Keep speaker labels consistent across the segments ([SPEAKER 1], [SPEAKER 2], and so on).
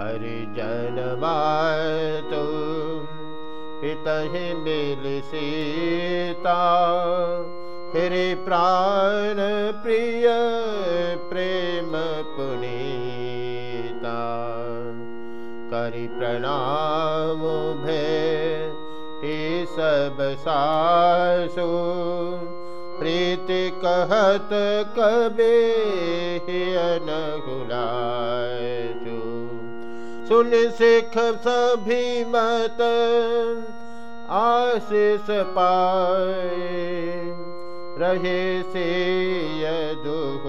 [SPEAKER 1] परिजन तु पितहि मिल सीता फिर प्राण प्रिय प्रेम पुनीता। करि सासु। प्रीति कहत कबे अनहुलासु सुन सिख सभी मत आशीष पाए। रहे से दुख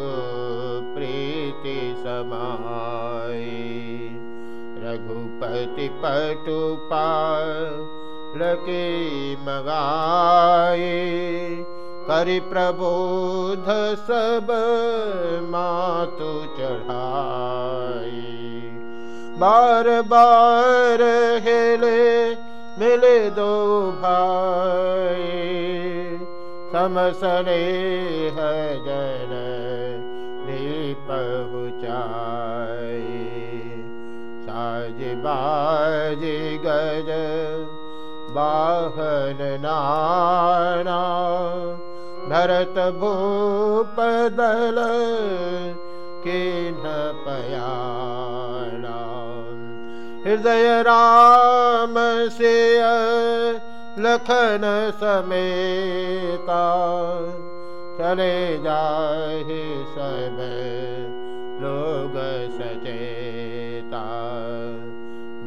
[SPEAKER 1] प्रीति समाए। रघुपति पटु लके मगाए। करि प्रबोध सब मातु चढ़ाए। बार बार हेले मिले भाई। समसने है जन पहुँचाए। साज बाज गज बाहन नाना। भरत भूपदल के न पयाना हृदय राम से लखन समेता। चले जाहे सब लोग सचेता।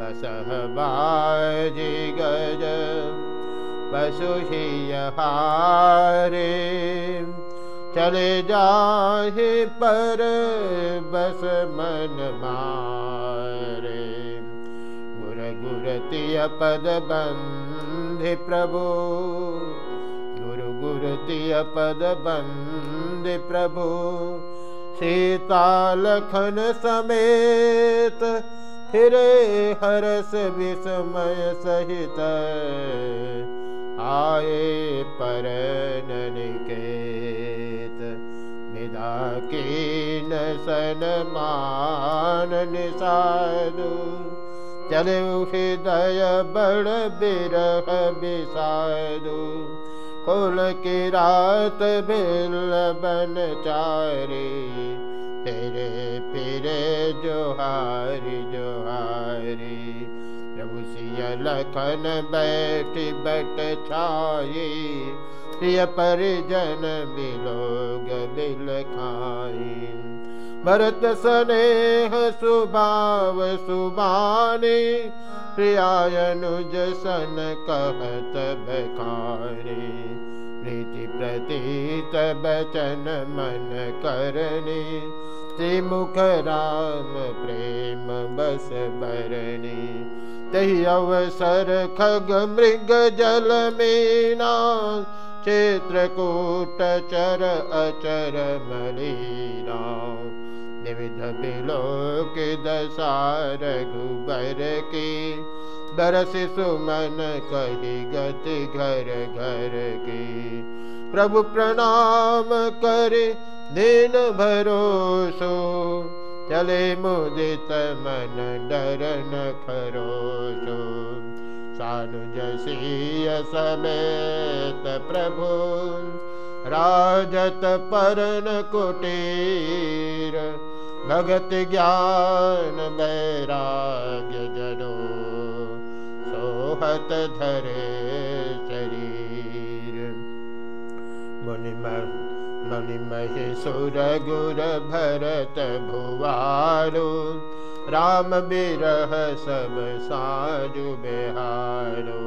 [SPEAKER 1] बसह बाजी गज हारे। चले जाहे पर बस मन मारे पद बंधि प्रभु गुरु गुरतिय पद बंधि प्रभु सीता लखन समेत फिरे हरस विस्मय सहित। आए पर विदा की न सन मान निषादु हृदय बड़ बिरह बिसादु। कुल की रात बिल बन चारे। तेरे फिरे जोहारी जोहारी। प्रभु सिय लखन बैठ बट छाई प्रिय परिजन बिलोग बिल खाई भरत सुभाव सुबाने प्रियानुज सन कहत बखारे प्रीति प्रतीत बचन मन करने त्रिमुख राम प्रेम बस बरने तही अवसर खग मृग जल मीना क्षेत्रकूट चर अचर मलीना निविध बिलोक दसार गुबर की। बरस सुमन कही गति घर घर की। प्रभु प्रणाम करे, दिन भरोसो। चले मुदित मन डर न खरोसो सानुजसीय समेत प्रभु, राजत परन कुटीर। भगत ज्ञान वैराग्य जनो सोहत धरे शरीर। मुनि मुनि महेशुर गुर भरत भुवारो राम बिरह सब साजु बेहारो।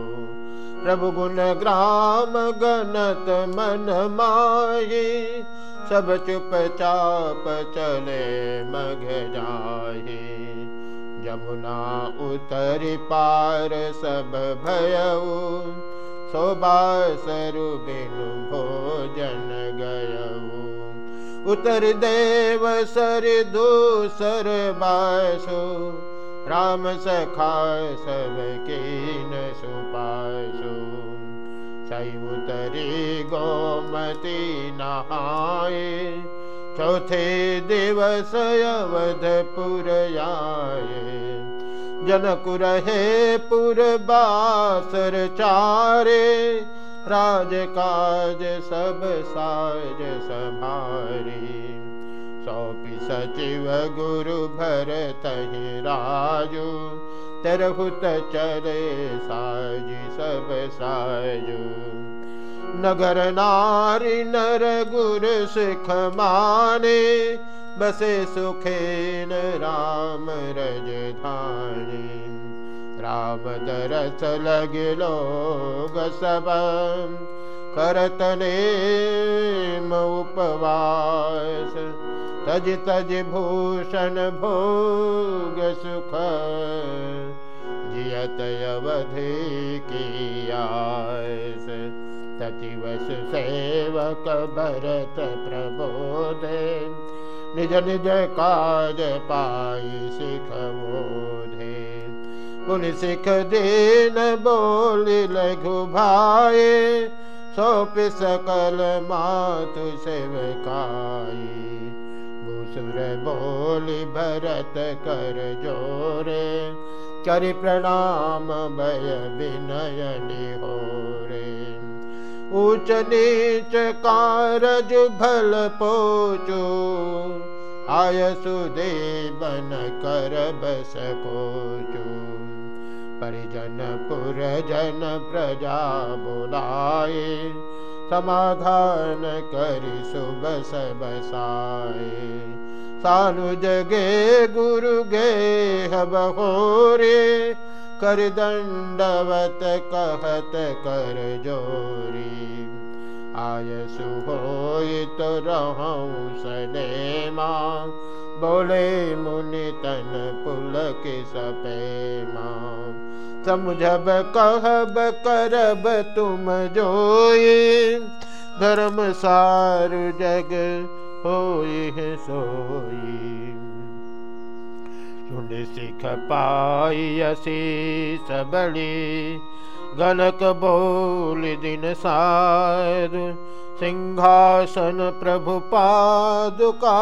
[SPEAKER 1] प्रभु गुण ग्राम गणत मन माही सब चुप चाप चले मघ जाहे। जमुना उतर पार सब भयऊ। शोभासरु बिनु भोजन गयऊ। उतर देव सर दूसर बासु। राम सखा सब कीन सुपासु। उतरी गोमती नहाए। चौथे दिवस अवधपुर आए जनक रहे पुर बासर चारे। राज काज सब साज संभारी सौपि सचिव गुरु तरहुत चले साज सब साजु। नगर नारी नर गुर सिख माने बसे सुखेन राम रज धानी। राम दरस लगलो सब करतने उपवास तज तज भूषण भोग सुख जियत अवधि सेवक भरत प्रबोधे। निज निज काज पाई सिख बोधे। पुन सिख दीन बोल लघु भाई सौंप सकल मातु सेवकाई भूसुर बोली भरत कर जोरे। कर प्रणाम भय विनय निहोरे ऊच नीच कारज भल पोचो। आय सुदेवन कर बस कोचो परिजन पुरजन प्रजा बुलाए। समाधान करि सुबस बसाए सानु जगे गुरु गे हबहोरे कर दंडवत कहत कर जोरी। आय सुहोय तो रहूँ सने माँ, बोले मुनि तन पुल के सपे माँ। समझब कहब करब तुम जोई, धर्म सार जग होई सोई। सुन सिख पाई सबड़ी गनक बोल दिन सार। सिंहासन प्रभु पादुका,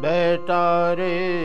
[SPEAKER 1] बैठा रे।